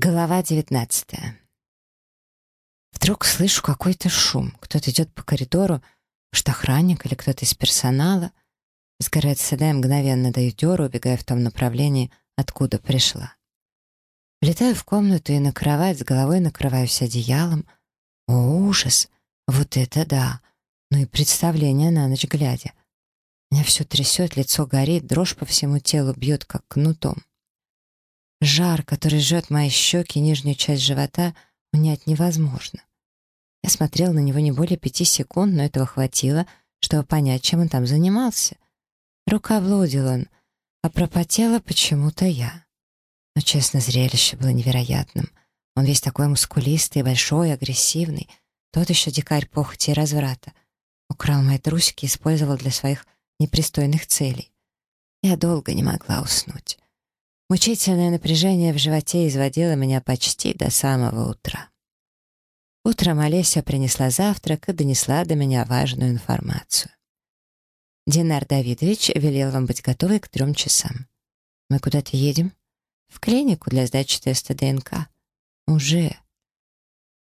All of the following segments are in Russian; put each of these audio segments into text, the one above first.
Глава девятнадцатая. Вдруг слышу какой-то шум. Кто-то идет по коридору, что охранник или кто-то из персонала. Сгорает сюда и мгновенно даю дёру, убегая в том направлении, откуда пришла. Влетаю в комнату и на кровать с головой накрываюсь одеялом. О, ужас! Вот это да! Ну и представление на ночь глядя. Меня все трясет, лицо горит, дрожь по всему телу бьет, как кнутом. Жар, который жжет мои щеки и нижнюю часть живота, унять невозможно. Я смотрел на него не более пяти секунд, но этого хватило, чтобы понять, чем он там занимался. Рука блудил он, а пропотела почему-то я. Но, честно, зрелище было невероятным. Он весь такой мускулистый, большой, агрессивный. Тот еще дикарь похоти и разврата. Украл мои трусики и использовал для своих непристойных целей. Я долго не могла уснуть. Мучительное напряжение в животе изводило меня почти до самого утра. Утром Олеся принесла завтрак и донесла до меня важную информацию. Динар Давидович велел вам быть готовой к трем часам. Мы куда-то едем? В клинику для сдачи теста ДНК. Уже.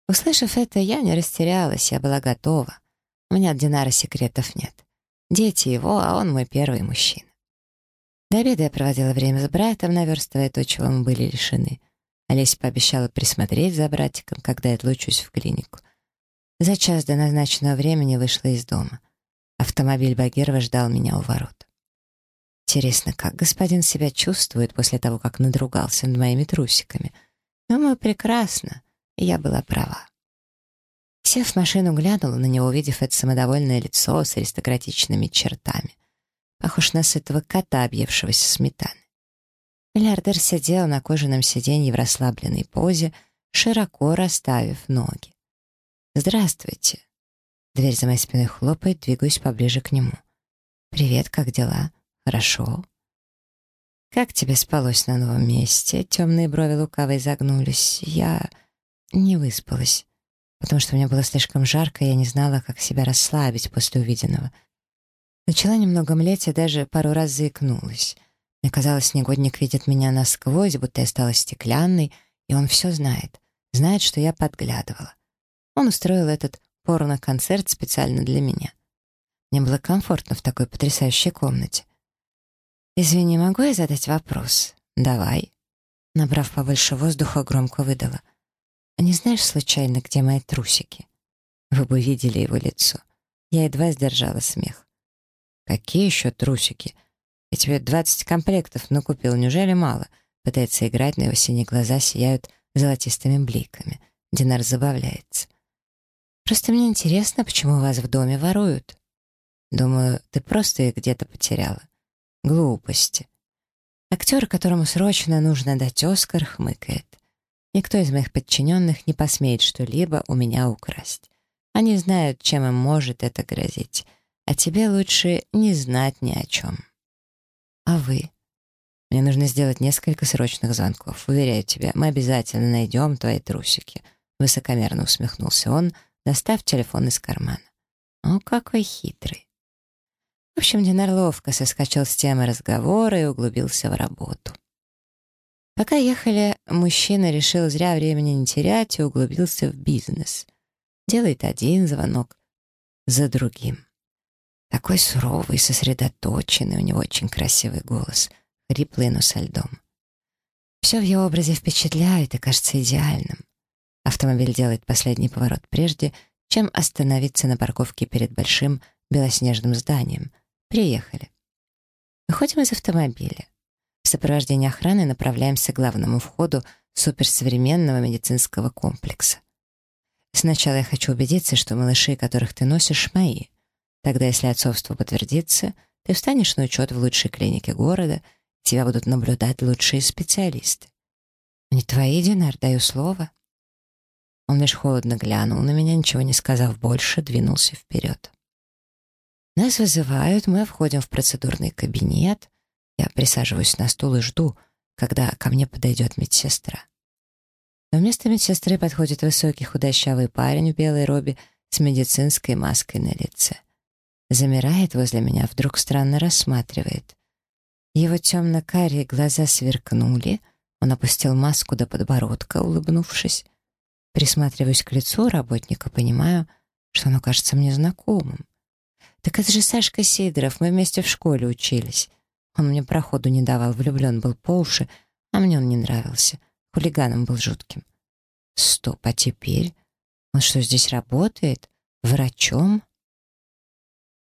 Услышав это, я не растерялась, я была готова. У меня от Динара секретов нет. Дети его, а он мой первый мужчина. До обеда я проводила время с братом, наверстывая то, чего мы были лишены. Олеся пообещала присмотреть за братиком, когда я отлучусь в клинику. За час до назначенного времени вышла из дома. Автомобиль Багирова ждал меня у ворот. Интересно, как господин себя чувствует после того, как надругался над моими трусиками? Думаю, прекрасно, и я была права. Сев в машину, глянула на него, увидев это самодовольное лицо с аристократичными чертами похож на сытого кота, объевшегося сметаны. Миллиардер сидел на кожаном сиденье в расслабленной позе, широко расставив ноги. «Здравствуйте!» Дверь за моей спиной хлопает, двигаюсь поближе к нему. «Привет, как дела? Хорошо?» «Как тебе спалось на новом месте?» Темные брови лукаво изогнулись. «Я не выспалась, потому что мне было слишком жарко, и я не знала, как себя расслабить после увиденного. Начала немного млеть и даже пару раз заикнулась. Мне казалось, негодник видит меня насквозь, будто я стала стеклянной, и он все знает. Знает, что я подглядывала. Он устроил этот порно-концерт специально для меня. Мне было комфортно в такой потрясающей комнате. «Извини, могу я задать вопрос?» «Давай». Набрав побольше воздуха, громко выдала. «А не знаешь, случайно, где мои трусики?» Вы бы видели его лицо. Я едва сдержала смех. «Какие еще трусики? Я тебе двадцать комплектов накупил, неужели мало?» Пытается играть, но его синие глаза сияют золотистыми бликами. Динар забавляется. «Просто мне интересно, почему вас в доме воруют?» «Думаю, ты просто их где-то потеряла». «Глупости». Актер, которому срочно нужно дать Оскар, хмыкает. Никто из моих подчиненных не посмеет что-либо у меня украсть. Они знают, чем им может это грозить а тебе лучше не знать ни о чем. А вы? Мне нужно сделать несколько срочных звонков. Уверяю тебя, мы обязательно найдем твои трусики. Высокомерно усмехнулся он, достав телефон из кармана. О, какой хитрый. В общем, Динар ловко соскочил с темы разговора и углубился в работу. Пока ехали, мужчина решил зря времени не терять и углубился в бизнес. Делает один звонок за другим. Такой суровый, сосредоточенный, у него очень красивый голос, хриплый, но со льдом. Все в его образе впечатляет и кажется идеальным. Автомобиль делает последний поворот прежде, чем остановиться на парковке перед большим белоснежным зданием. Приехали. Выходим из автомобиля. В сопровождении охраны направляемся к главному входу суперсовременного медицинского комплекса. Сначала я хочу убедиться, что малыши, которых ты носишь, мои. Тогда, если отцовство подтвердится, ты встанешь на учет в лучшей клинике города, тебя будут наблюдать лучшие специалисты. Не твои, Динар, даю слово. Он лишь холодно глянул на меня, ничего не сказав больше, двинулся вперед. Нас вызывают, мы входим в процедурный кабинет. Я присаживаюсь на стул и жду, когда ко мне подойдет медсестра. Но вместо медсестры подходит высокий худощавый парень в белой робе с медицинской маской на лице замирает возле меня, вдруг странно рассматривает. Его темно-карие глаза сверкнули, Он опустил маску до подбородка, улыбнувшись. Присматриваюсь к лицу работника, понимаю, что оно кажется мне знакомым. Так это же Сашка Сидоров, мы вместе в школе учились. Он мне проходу не давал, влюблен был по уши, а мне он не нравился. Хулиганом был жутким. Стоп, а теперь? Он что, здесь работает? Врачом?